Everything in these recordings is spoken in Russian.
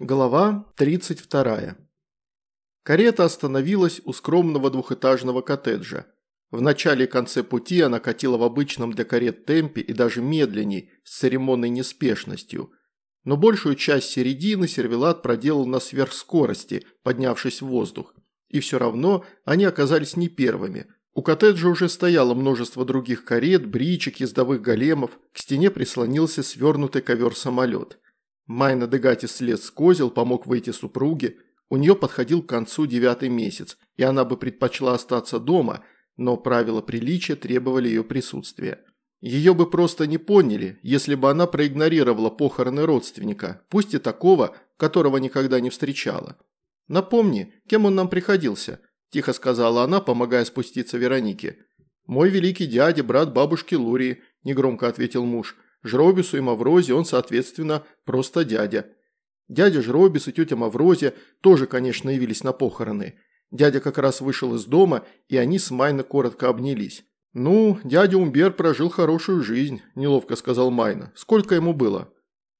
Глава 32. Карета остановилась у скромного двухэтажного коттеджа. В начале и конце пути она катила в обычном для карет темпе и даже медленней, с церемонной неспешностью. Но большую часть середины сервелат проделал на сверхскорости, поднявшись в воздух. И все равно они оказались не первыми. У коттеджа уже стояло множество других карет, бричек, ездовых големов, к стене прислонился свернутый ковер-самолет – Майна Дегати слез с козел, помог выйти супруге. У нее подходил к концу девятый месяц, и она бы предпочла остаться дома, но правила приличия требовали ее присутствия. Ее бы просто не поняли, если бы она проигнорировала похороны родственника, пусть и такого, которого никогда не встречала. «Напомни, кем он нам приходился?» – тихо сказала она, помогая спуститься Веронике. «Мой великий дядя, брат бабушки Лурии», – негромко ответил муж – Жробису и Маврозе он, соответственно, просто дядя. Дядя Жробис и тетя Маврозе тоже, конечно, явились на похороны. Дядя как раз вышел из дома, и они с Майна коротко обнялись. «Ну, дядя Умбер прожил хорошую жизнь», – неловко сказал Майна. «Сколько ему было?»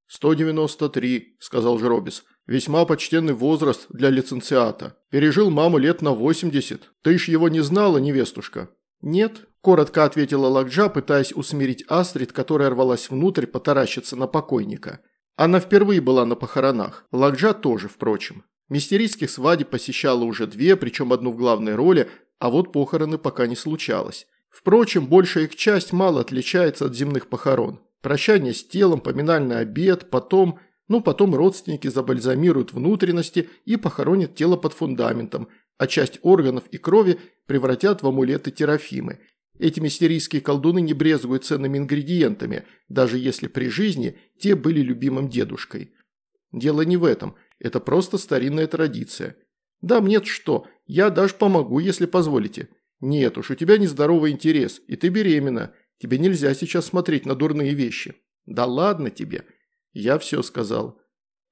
«Сто девяносто три», – сказал Жробис. «Весьма почтенный возраст для лицензиата. Пережил маму лет на восемьдесят. Ты ж его не знала, невестушка?» «Нет», – коротко ответила Лакджа, пытаясь усмирить Астрид, которая рвалась внутрь потаращиться на покойника. Она впервые была на похоронах. Лакджа тоже, впрочем. Мистерийских свадеб посещала уже две, причем одну в главной роли, а вот похороны пока не случалось. Впрочем, большая их часть мало отличается от земных похорон. Прощание с телом, поминальный обед, потом... Ну, потом родственники забальзамируют внутренности и похоронят тело под фундаментом, а часть органов и крови превратят в амулеты терафимы. Эти мистерийские колдуны не брезгуют ценными ингредиентами, даже если при жизни те были любимым дедушкой. Дело не в этом, это просто старинная традиция. Да, нет что, я даже помогу, если позволите. Нет уж, у тебя нездоровый интерес, и ты беременна. Тебе нельзя сейчас смотреть на дурные вещи. Да ладно тебе. Я все сказал.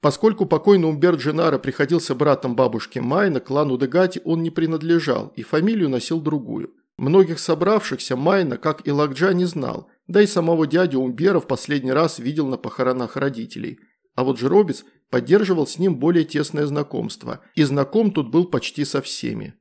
Поскольку покойный Умберт Дженаро приходился братом бабушки Майна, клану Дегати он не принадлежал и фамилию носил другую. Многих собравшихся Майна, как и Лакджа, не знал, да и самого дядю Умбера в последний раз видел на похоронах родителей. А вот Жробец поддерживал с ним более тесное знакомство, и знаком тут был почти со всеми.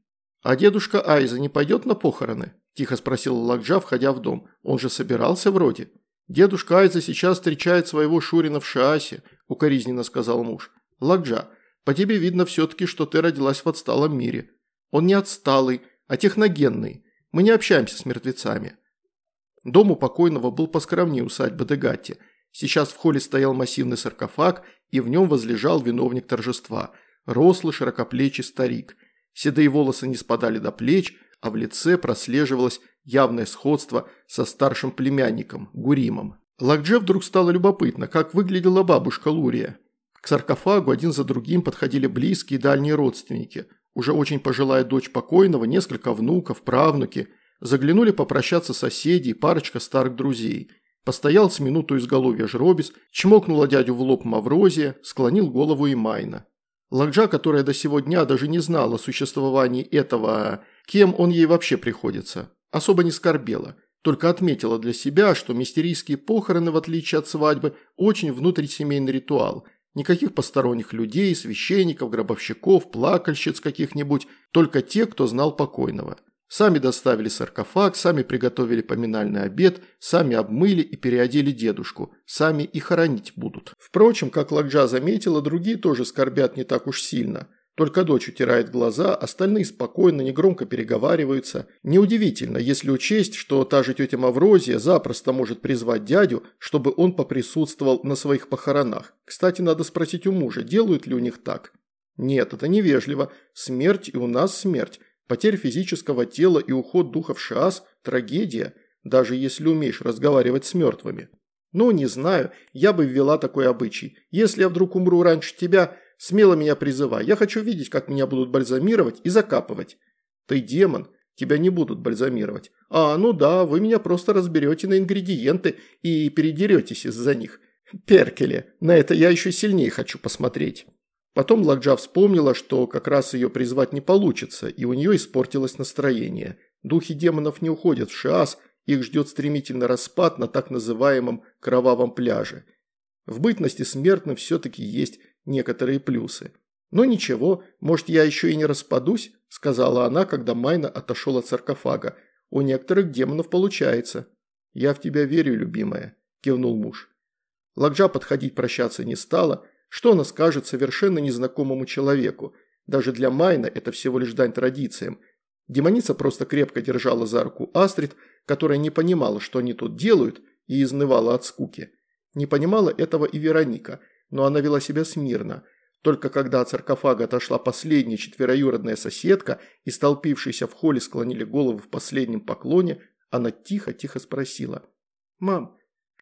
«А дедушка Айза не пойдет на похороны?» – тихо спросил Лакджа, входя в дом. «Он же собирался вроде?» «Дедушка Айза сейчас встречает своего Шурина в Шаасе», – укоризненно сказал муж. «Ладжа, по тебе видно все-таки, что ты родилась в отсталом мире. Он не отсталый, а техногенный. Мы не общаемся с мертвецами». Дом у покойного был поскромнее усадьбы Дегатти. Сейчас в холле стоял массивный саркофаг, и в нем возлежал виновник торжества – рослый широкоплечий старик. Седые волосы не спадали до плеч, а в лице прослеживалось явное сходство со старшим племянником, Гуримом. Лакдже вдруг стало любопытно, как выглядела бабушка Лурия. К саркофагу один за другим подходили близкие и дальние родственники. Уже очень пожилая дочь покойного, несколько внуков, правнуки. Заглянули попрощаться соседи и парочка старых друзей. Постоял с минуту изголовья жробис, чмокнула дядю в лоб Маврозия, склонил голову и Майна. Лакджа, которая до сего дня даже не знала о существовании этого, кем он ей вообще приходится, особо не скорбела, только отметила для себя, что мистерийские похороны, в отличие от свадьбы, очень внутрисемейный ритуал. Никаких посторонних людей, священников, гробовщиков, плакальщиц каких-нибудь, только те, кто знал покойного. Сами доставили саркофаг, сами приготовили поминальный обед, сами обмыли и переодели дедушку, сами и хоронить будут. Впрочем, как Лакджа заметила, другие тоже скорбят не так уж сильно. Только дочь утирает глаза, остальные спокойно, негромко переговариваются. Неудивительно, если учесть, что та же тетя Маврозия запросто может призвать дядю, чтобы он поприсутствовал на своих похоронах. Кстати, надо спросить у мужа, делают ли у них так. Нет, это невежливо. Смерть и у нас смерть. Потеря физического тела и уход духа в шас – трагедия, даже если умеешь разговаривать с мертвыми. Ну, не знаю, я бы ввела такой обычай. Если я вдруг умру раньше тебя, Смело меня призывай. Я хочу видеть, как меня будут бальзамировать и закапывать. Ты демон, тебя не будут бальзамировать. А, ну да, вы меня просто разберете на ингредиенты и передеретесь из-за них. Перкеле, на это я еще сильнее хочу посмотреть. Потом Ладжа вспомнила, что как раз ее призвать не получится, и у нее испортилось настроение. Духи демонов не уходят в Шиас, их ждет стремительный распад на так называемом кровавом пляже. В бытности смертным все-таки есть некоторые плюсы. «Но ничего, может, я еще и не распадусь», – сказала она, когда Майна отошел от саркофага. «У некоторых демонов получается». «Я в тебя верю, любимая», – кивнул муж. Ладжа подходить прощаться не стала. Что она скажет совершенно незнакомому человеку? Даже для Майна это всего лишь дань традициям. Демоница просто крепко держала за руку Астрид, которая не понимала, что они тут делают, и изнывала от скуки. Не понимала этого и Вероника, но она вела себя смирно. Только когда от саркофага отошла последняя четвероюродная соседка и столпившиеся в холле склонили головы в последнем поклоне, она тихо-тихо спросила. «Мам,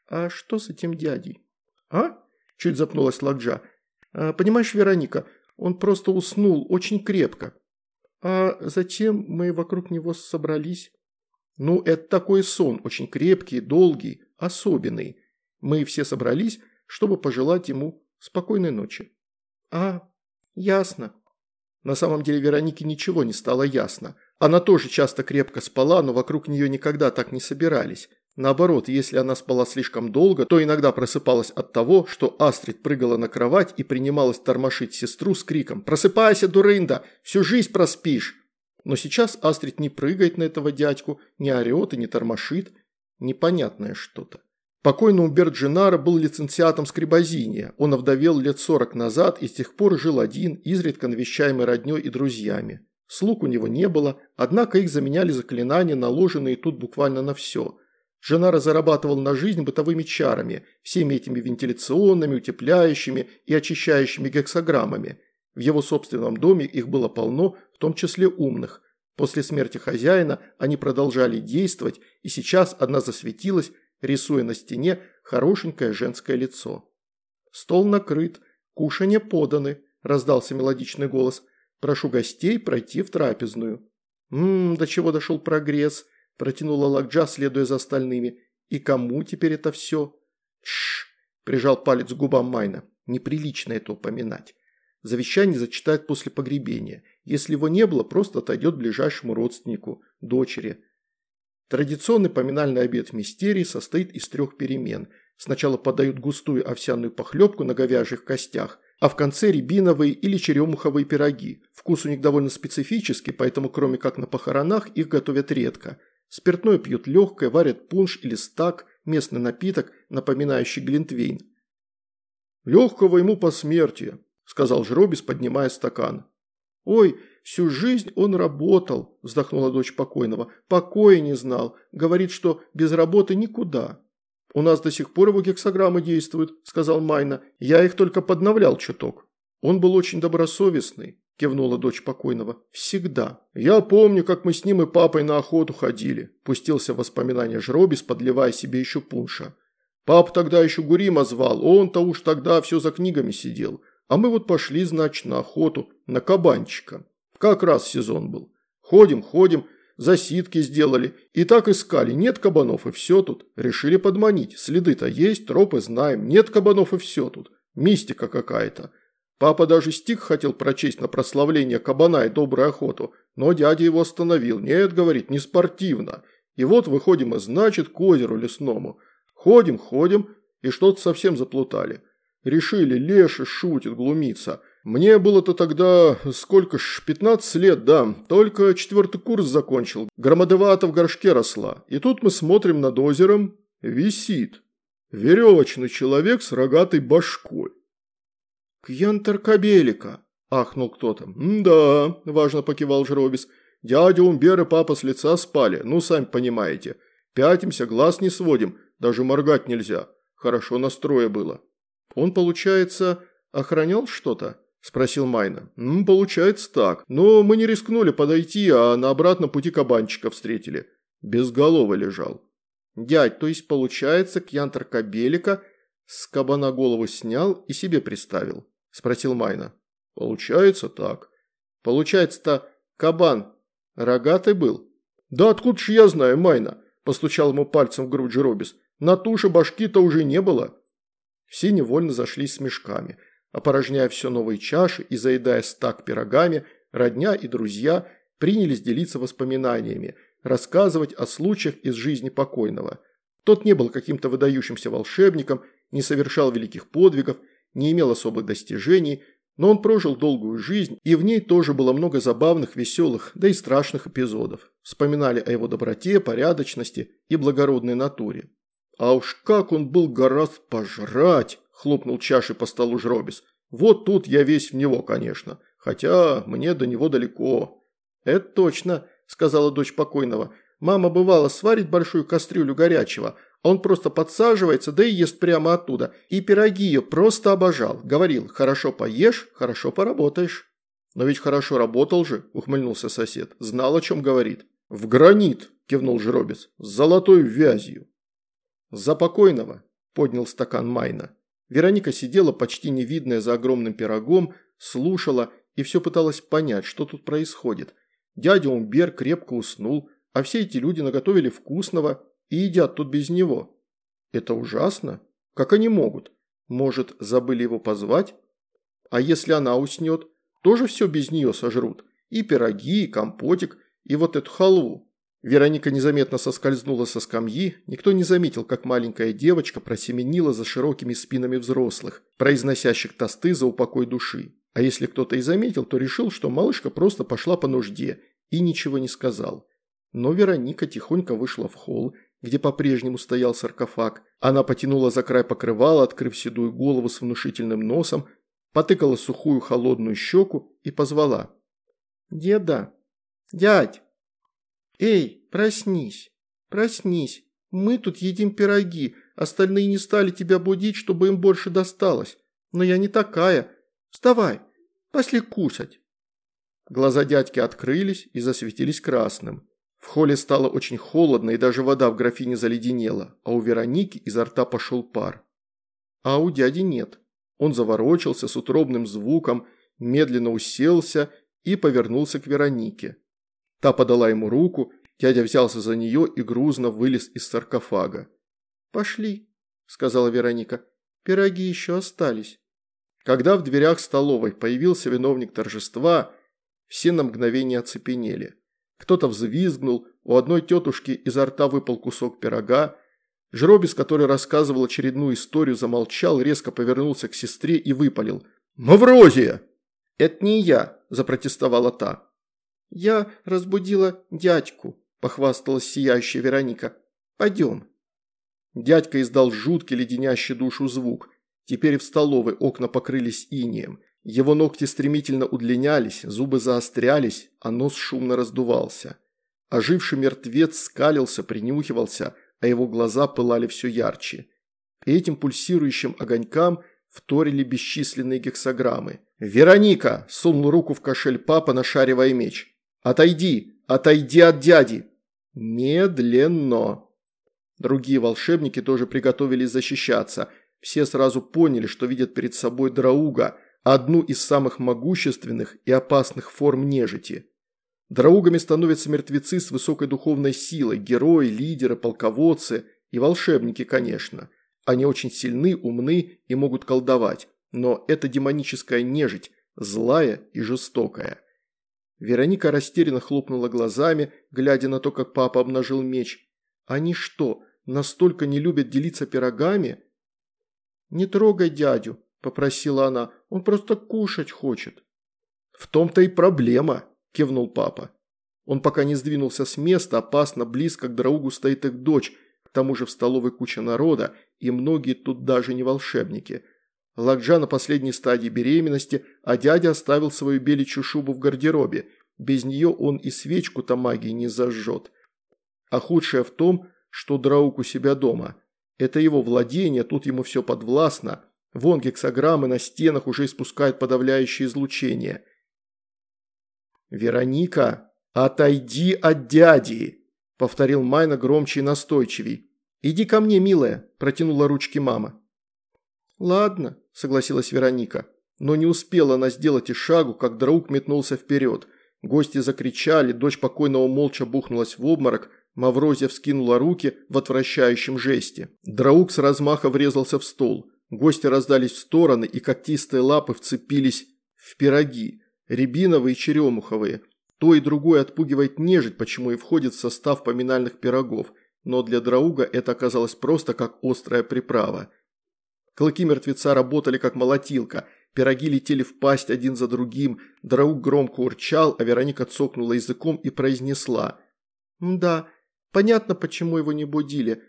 а что с этим дядей?» «А?» – чуть запнулась Ладжа. «А, «Понимаешь, Вероника, он просто уснул очень крепко. А затем мы вокруг него собрались. Ну, это такой сон, очень крепкий, долгий, особенный. Мы все собрались, чтобы пожелать ему спокойной ночи. А, ясно. На самом деле Веронике ничего не стало ясно. Она тоже часто крепко спала, но вокруг нее никогда так не собирались. Наоборот, если она спала слишком долго, то иногда просыпалась от того, что Астрид прыгала на кровать и принималась тормошить сестру с криком «Просыпайся, дурында! Всю жизнь проспишь!» Но сейчас Астрид не прыгает на этого дядьку, не орет и не тормошит. Непонятное что-то. Покойный Умберт Джинара был лицензиатом скрибозиния. Он овдовел лет сорок назад и с тех пор жил один, изредка навещаемый родней и друзьями. Слуг у него не было, однако их заменяли заклинания, наложенные тут буквально на все – Женара зарабатывал на жизнь бытовыми чарами, всеми этими вентиляционными, утепляющими и очищающими гексограммами. В его собственном доме их было полно, в том числе умных. После смерти хозяина они продолжали действовать, и сейчас одна засветилась, рисуя на стене хорошенькое женское лицо. «Стол накрыт, кушанье поданы», – раздался мелодичный голос. «Прошу гостей пройти в трапезную». «Ммм, до чего дошел прогресс», – протянула Лакджа, следуя за остальными. «И кому теперь это все?» «Тш!» – прижал палец к губам Майна. «Неприлично это упоминать. Завещание зачитают после погребения. Если его не было, просто отойдет ближайшему родственнику, дочери». Традиционный поминальный обед в мистерии состоит из трех перемен. Сначала подают густую овсяную похлебку на говяжьих костях, а в конце рябиновые или черемуховые пироги. Вкус у них довольно специфический, поэтому кроме как на похоронах их готовят редко – Спиртное пьют легкое, варят пунш или стак, местный напиток, напоминающий глинтвейн. «Легкого ему посмертия», – сказал Жробис, поднимая стакан. «Ой, всю жизнь он работал», – вздохнула дочь покойного. «Покоя не знал. Говорит, что без работы никуда». «У нас до сих пор его гексограммы действуют», – сказал Майна. «Я их только подновлял чуток. Он был очень добросовестный. – кивнула дочь покойного. «Всегда. Я помню, как мы с ним и папой на охоту ходили», – пустился в воспоминания Жробис, подливая себе еще пунша. «Пап тогда еще Гурима звал, он-то уж тогда все за книгами сидел. А мы вот пошли, значит, на охоту, на кабанчика. Как раз сезон был. Ходим, ходим, засидки сделали. И так искали, нет кабанов и все тут. Решили подманить, следы-то есть, тропы знаем, нет кабанов и все тут. Мистика какая-то». Папа даже стих хотел прочесть на прославление кабана и добрую охоту, но дядя его остановил. Нет, говорит, не спортивно. И вот выходим мы, значит, к озеру лесному. Ходим, ходим, и что-то совсем заплутали. Решили, Леша шутит, глумится. Мне было-то тогда, сколько ж, 15 лет, да, только четвертый курс закончил. Громадовато в горшке росла. И тут мы смотрим над озером, висит. Веревочный человек с рогатой башкой. «Кьянтер Кабелика!» – ахнул кто-то. «Да», – важно покивал Жробис. «Дядя Умбер и папа с лица спали, ну, сами понимаете. Пятимся, глаз не сводим, даже моргать нельзя. Хорошо настроя было». «Он, получается, охранял что-то?» – спросил Майна. «Ну, получается так. Но мы не рискнули подойти, а на обратном пути кабанчика встретили. Безголовый лежал». «Дядь, то есть, получается, Кьянтер Кабелика с кабана голову снял и себе приставил?» – спросил Майна. «Получается так. Получается-то кабан рогатый был?» «Да откуда ж я знаю, Майна?» – постучал ему пальцем в грудь Джеробис. «На туше башки-то уже не было». Все невольно зашлись с мешками. Опорожняя все новые чаши и заедая стак пирогами, родня и друзья принялись делиться воспоминаниями, рассказывать о случаях из жизни покойного. Тот не был каким-то выдающимся волшебником, не совершал великих подвигов – не имел особых достижений, но он прожил долгую жизнь, и в ней тоже было много забавных, веселых, да и страшных эпизодов. Вспоминали о его доброте, порядочности и благородной натуре. «А уж как он был гораст пожрать!» – хлопнул чашей по столу Жробис. «Вот тут я весь в него, конечно, хотя мне до него далеко». «Это точно», – сказала дочь покойного. «Мама бывала сварит большую кастрюлю горячего, он просто подсаживается, да и ест прямо оттуда. И пироги ее просто обожал. Говорил, хорошо поешь, хорошо поработаешь. Но ведь хорошо работал же, ухмыльнулся сосед. Знал, о чем говорит. В гранит, кивнул Жробец, с золотой вязью. За покойного, поднял стакан Майна. Вероника сидела почти невидная за огромным пирогом, слушала и все пыталась понять, что тут происходит. Дядя Умбер крепко уснул, а все эти люди наготовили вкусного, и едят тут без него. Это ужасно. Как они могут? Может, забыли его позвать? А если она уснет, тоже все без нее сожрут. И пироги, и компотик, и вот эту халву. Вероника незаметно соскользнула со скамьи, никто не заметил, как маленькая девочка просеменила за широкими спинами взрослых, произносящих тосты за упокой души. А если кто-то и заметил, то решил, что малышка просто пошла по нужде и ничего не сказал. Но Вероника тихонько вышла в холл где по-прежнему стоял саркофаг. Она потянула за край покрывала, открыв седую голову с внушительным носом, потыкала сухую холодную щеку и позвала. «Деда! Дядь! Эй, проснись! Проснись! Мы тут едим пироги, остальные не стали тебя будить, чтобы им больше досталось. Но я не такая. Вставай, пошли кушать!» Глаза дядьки открылись и засветились красным. В холле стало очень холодно, и даже вода в графине заледенела, а у Вероники изо рта пошел пар. А у дяди нет. Он заворочился с утробным звуком, медленно уселся и повернулся к Веронике. Та подала ему руку, дядя взялся за нее и грузно вылез из саркофага. «Пошли», – сказала Вероника, – «пироги еще остались». Когда в дверях столовой появился виновник торжества, все на мгновение оцепенели. Кто-то взвизгнул, у одной тетушки изо рта выпал кусок пирога. Жробис, который рассказывал очередную историю, замолчал, резко повернулся к сестре и выпалил. «Маврозия!» «Это не я», – запротестовала та. «Я разбудила дядьку», – похвасталась сияющая Вероника. «Пойдем». Дядька издал жуткий леденящий душу звук. Теперь в столовой окна покрылись инеем. Его ногти стремительно удлинялись, зубы заострялись, а нос шумно раздувался. Оживший мертвец скалился, принюхивался, а его глаза пылали все ярче. И этим пульсирующим огонькам вторили бесчисленные гексограммы. «Вероника!» – сунул руку в кошель папа, нашаривая меч. «Отойди! Отойди от дяди!» «Медленно!» Другие волшебники тоже приготовились защищаться. Все сразу поняли, что видят перед собой Драуга – одну из самых могущественных и опасных форм нежити. Драугами становятся мертвецы с высокой духовной силой, герои, лидеры, полководцы и волшебники, конечно. Они очень сильны, умны и могут колдовать, но это демоническая нежить, злая и жестокая. Вероника растерянно хлопнула глазами, глядя на то, как папа обнажил меч. Они что, настолько не любят делиться пирогами? «Не трогай дядю», попросила она. «Он просто кушать хочет». «В том-то и проблема», – кивнул папа. Он пока не сдвинулся с места, опасно близко к другу стоит их дочь, к тому же в столовой куча народа, и многие тут даже не волшебники. Ладжа на последней стадии беременности, а дядя оставил свою беличью шубу в гардеробе. Без нее он и свечку-то магии не зажжет. А худшее в том, что Драук у себя дома. Это его владение, тут ему все подвластно, Вон гексограммы на стенах уже испускают подавляющее излучение. «Вероника, отойди от дяди!» – повторил Майна громче и настойчивей. «Иди ко мне, милая», – протянула ручки мама. «Ладно», – согласилась Вероника. Но не успела она сделать и шагу, как друг метнулся вперед. Гости закричали, дочь покойного молча бухнулась в обморок, Маврозия вскинула руки в отвращающем жесте. Драук с размаха врезался в стол. Гости раздались в стороны, и когтистые лапы вцепились в пироги, рябиновые и черемуховые. То и другое отпугивает нежить, почему и входит в состав поминальных пирогов, но для Драуга это оказалось просто как острая приправа. Клыки мертвеца работали как молотилка. Пироги летели в пасть один за другим. Драук громко урчал, а Вероника цокнула языком и произнесла. «Да, понятно, почему его не будили.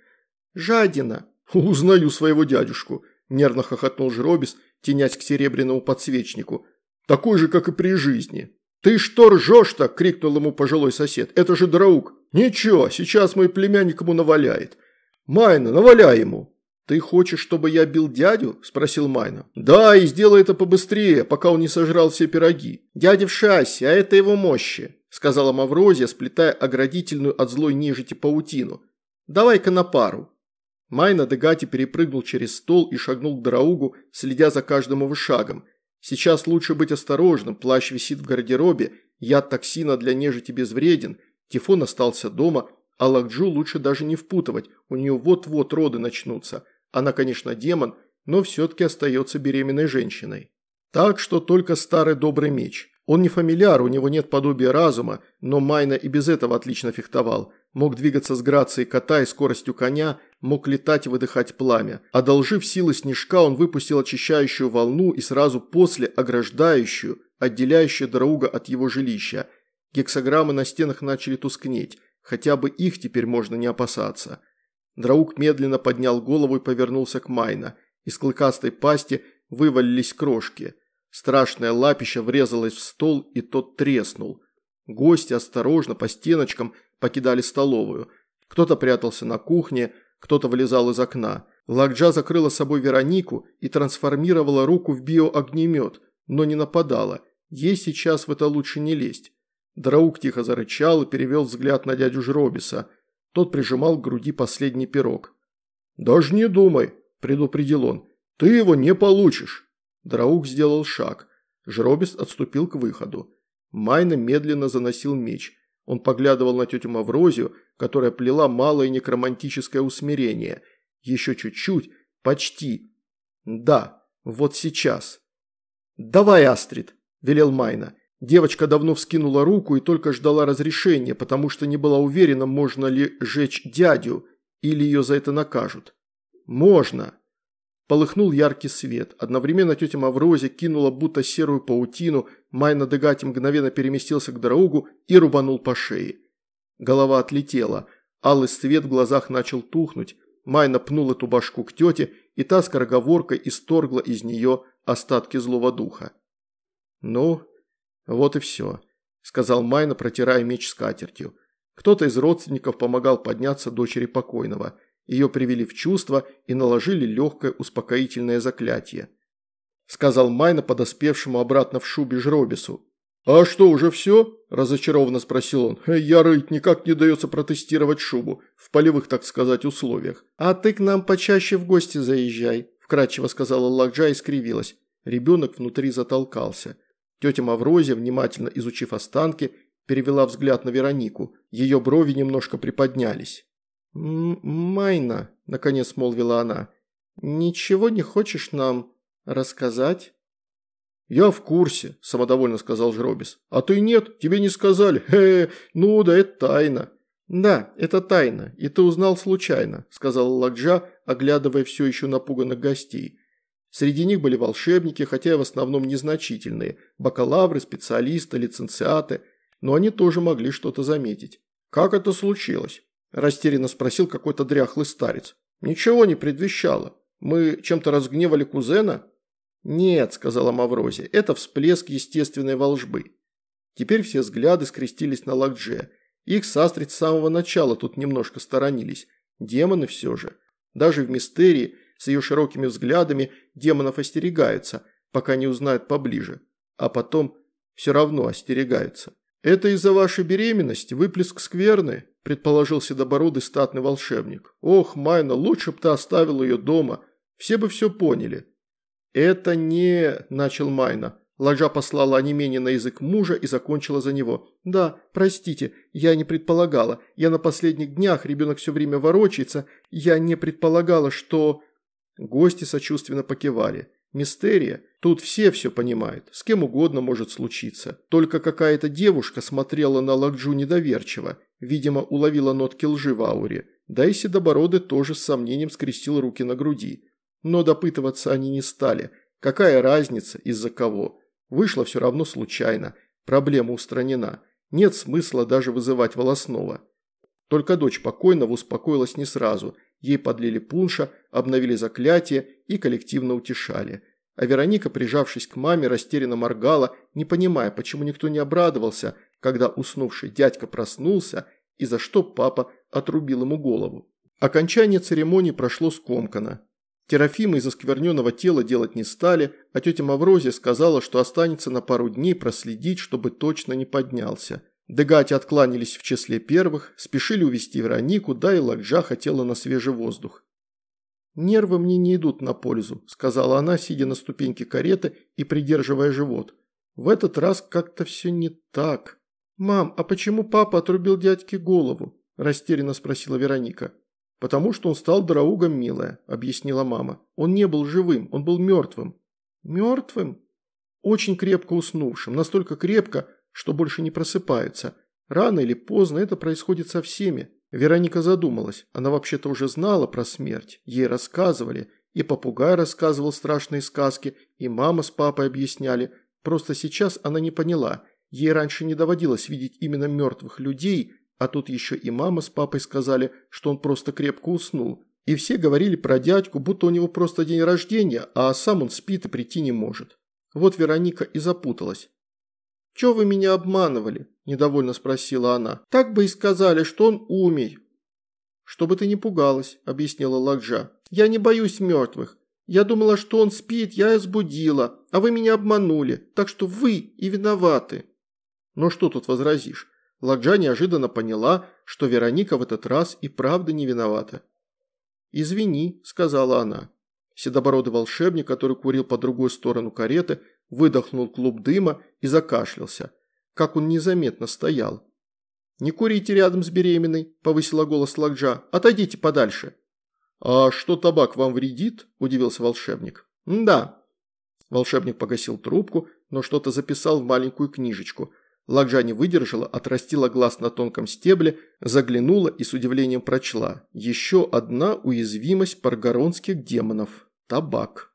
Жадина». «Узнаю своего дядюшку», – нервно хохотнул Жробис, тенясь к серебряному подсвечнику. «Такой же, как и при жизни». «Ты что ржешь-то?» – крикнул ему пожилой сосед. «Это же Драук». «Ничего, сейчас мой племянник ему наваляет». «Майна, наваляй ему». «Ты хочешь, чтобы я бил дядю?» – спросил Майна. «Да, и сделай это побыстрее, пока он не сожрал все пироги». «Дядя Ваш asleep, а это его мощи», – сказала Маврозия, сплетая оградительную от злой нежити паутину. «Давай-ка на пару». Майна де Гати перепрыгнул через стол и шагнул к Драугу, следя за каждым его шагом. Сейчас лучше быть осторожным, плащ висит в гардеробе, яд токсина для нежити безвреден, Тифон остался дома, а Лакджу лучше даже не впутывать, у нее вот-вот роды начнутся. Она, конечно, демон, но все-таки остается беременной женщиной. Так что только старый добрый меч. Он не фамильяр, у него нет подобия разума, но Майна и без этого отлично фехтовал. Мог двигаться с грацией кота и скоростью коня, мог летать и выдыхать пламя. Одолжив силы снежка, он выпустил очищающую волну и сразу после ограждающую, отделяющую дорога от его жилища. Гексограммы на стенах начали тускнеть, хотя бы их теперь можно не опасаться. Драук медленно поднял голову и повернулся к Майна. Из клыкастой пасти вывалились крошки. Страшное лапище врезалось в стол, и тот треснул. Гости осторожно по стеночкам покидали столовую. Кто-то прятался на кухне, кто-то вылезал из окна. Лакджа закрыла собой Веронику и трансформировала руку в биоогнемет, но не нападала. Ей сейчас в это лучше не лезть. Драук тихо зарычал и перевел взгляд на дядю Жробиса. Тот прижимал к груди последний пирог. «Даже не думай», – предупредил он. «Ты его не получишь». Драук сделал шаг. Жробис отступил к выходу. Майна медленно заносил меч. Он поглядывал на тетю Маврозию, которая плела малое некромантическое усмирение. Еще чуть-чуть, почти. Да, вот сейчас. «Давай, Астрид», – велел Майна. Девочка давно вскинула руку и только ждала разрешения, потому что не была уверена, можно ли жечь дядю или ее за это накажут. «Можно!» Полыхнул яркий свет. Одновременно тетя Маврози кинула будто серую паутину, Майна Дегати мгновенно переместился к дорогу и рубанул по шее. Голова отлетела, алый свет в глазах начал тухнуть, Майна пнул эту башку к тете, и та скороговоркой исторгла из нее остатки злого духа. «Ну, вот и все», – сказал Майна, протирая меч скатертью. Кто-то из родственников помогал подняться дочери покойного – ее привели в чувство и наложили легкое успокоительное заклятие. Сказал Майна подоспевшему обратно в шубе Жробису. «А что, уже все?» – разочарованно спросил он. «Я рыть никак не дается протестировать шубу, в полевых, так сказать, условиях». «А ты к нам почаще в гости заезжай», – вкратчиво сказала Лакджа и скривилась. Ребенок внутри затолкался. Тетя Маврозия, внимательно изучив останки, перевела взгляд на Веронику. Ее брови немножко приподнялись. «Майна», – наконец молвила она, – «ничего не хочешь нам рассказать?» «Я в курсе», – самодовольно сказал Жробис. «А ты нет, тебе не сказали. Хе, -хе ну да, это тайна». «Да, это тайна, и ты узнал случайно», – сказал Ладжа, оглядывая все еще напуганных гостей. Среди них были волшебники, хотя и в основном незначительные, бакалавры, специалисты, лицензиаты, но они тоже могли что-то заметить. «Как это случилось?» Растерянно спросил какой-то дряхлый старец. «Ничего не предвещало. Мы чем-то разгневали кузена?» «Нет», – сказала Маврози, – «это всплеск естественной волжбы». Теперь все взгляды скрестились на Лакдже. Их с Астрид с самого начала тут немножко сторонились. Демоны все же. Даже в мистерии с ее широкими взглядами демонов остерегаются, пока не узнают поближе. А потом все равно остерегаются. «Это из-за вашей беременности, выплеск скверны», – предположил седобородый статный волшебник. «Ох, Майна, лучше б ты оставил ее дома, все бы все поняли». «Это не...» – начал Майна. Ладжа послала онемение на язык мужа и закончила за него. «Да, простите, я не предполагала. Я на последних днях, ребенок все время ворочается. Я не предполагала, что...» Гости сочувственно покивали. Мистерия. Тут все все понимают, с кем угодно может случиться. Только какая-то девушка смотрела на Лакджу недоверчиво, видимо, уловила нотки лжи в ауре. Да и Седобородый тоже с сомнением скрестил руки на груди. Но допытываться они не стали. Какая разница, из-за кого? Вышло все равно случайно. Проблема устранена. Нет смысла даже вызывать волосного. Только дочь покойного успокоилась не сразу. Ей подлили пунша, обновили заклятие и коллективно утешали. А Вероника, прижавшись к маме, растерянно моргала, не понимая, почему никто не обрадовался, когда уснувший дядька проснулся и за что папа отрубил ему голову. Окончание церемонии прошло скомканно. Терафима из оскверненного тела делать не стали, а тетя Маврозия сказала, что останется на пару дней проследить, чтобы точно не поднялся. Дегати откланялись в числе первых, спешили увести Веронику, да и Лакджа хотела на свежий воздух. «Нервы мне не идут на пользу», – сказала она, сидя на ступеньке кареты и придерживая живот. «В этот раз как-то все не так». «Мам, а почему папа отрубил дядьке голову?» – растерянно спросила Вероника. «Потому что он стал драугом, милая», – объяснила мама. «Он не был живым, он был мертвым». «Мертвым?» «Очень крепко уснувшим, настолько крепко, что больше не просыпается. Рано или поздно это происходит со всеми. Вероника задумалась. Она вообще-то уже знала про смерть. Ей рассказывали. И попугай рассказывал страшные сказки, и мама с папой объясняли. Просто сейчас она не поняла. Ей раньше не доводилось видеть именно мертвых людей, а тут еще и мама с папой сказали, что он просто крепко уснул. И все говорили про дядьку, будто у него просто день рождения, а сам он спит и прийти не может. Вот Вероника и запуталась. «Чё вы меня обманывали?» – недовольно спросила она. «Так бы и сказали, что он умей». «Чтобы ты не пугалась», – объяснила Ладжа. «Я не боюсь мертвых. Я думала, что он спит, я избудила, а вы меня обманули, так что вы и виноваты». «Ну что тут возразишь?» Ладжа неожиданно поняла, что Вероника в этот раз и правда не виновата. «Извини», – сказала она. Седобородый волшебник, который курил по другой сторону кареты, выдохнул клуб дыма и закашлялся. Как он незаметно стоял. «Не курите рядом с беременной», – повысила голос Лакджа. «Отойдите подальше». «А что табак вам вредит?» – удивился волшебник. «Да». Волшебник погасил трубку, но что-то записал в маленькую книжечку. Лакджа не выдержала, отрастила глаз на тонком стебле, заглянула и с удивлением прочла. Еще одна уязвимость паргоронских демонов – табак.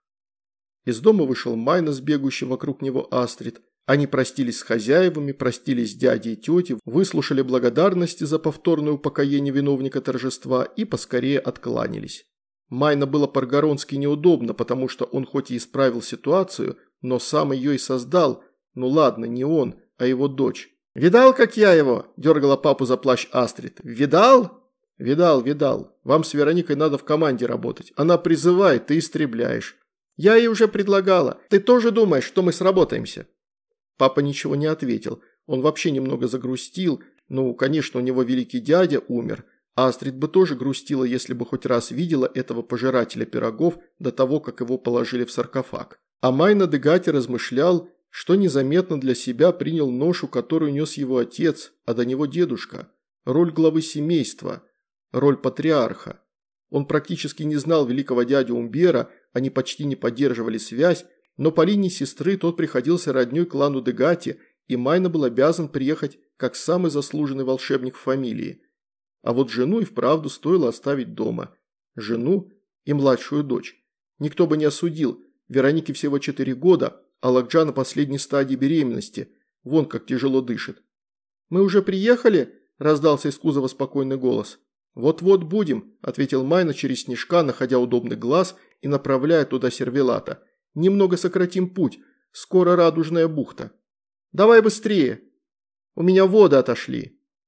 Из дома вышел Майна с бегущей вокруг него Астрид. Они простились с хозяевами, простились с дядей и тетей, выслушали благодарности за повторное упокоение виновника торжества и поскорее откланялись. Майна было по-аргоронски неудобно, потому что он хоть и исправил ситуацию, но сам ее и создал. Ну ладно, не он, а его дочь. «Видал, как я его?» – дергала папу за плащ Астрид. «Видал?» «Видал, видал. Вам с Вероникой надо в команде работать. Она призывает, ты истребляешь. Я ей уже предлагала. Ты тоже думаешь, что мы сработаемся?» Папа ничего не ответил. Он вообще немного загрустил. Ну, конечно, у него великий дядя умер. А Астрид бы тоже грустила, если бы хоть раз видела этого пожирателя пирогов до того, как его положили в саркофаг. А Майна Дегати размышлял, что незаметно для себя принял ношу, которую нес его отец, а до него дедушка. Роль главы семейства, роль патриарха. Он практически не знал великого дядю Умбера, они почти не поддерживали связь, но по линии сестры тот приходился роднёй клану Дегати, и Майна был обязан приехать как самый заслуженный волшебник в фамилии. А вот жену и вправду стоило оставить дома. Жену и младшую дочь. Никто бы не осудил, Веронике всего 4 года, а Лакджа на последней стадии беременности. Вон как тяжело дышит. «Мы уже приехали?» – раздался из кузова спокойный голос. «Вот-вот будем», – ответил Майна через снежка, находя удобный глаз и направляя туда сервелата. «Немного сократим путь. Скоро радужная бухта». «Давай быстрее!» «У меня воды отошли».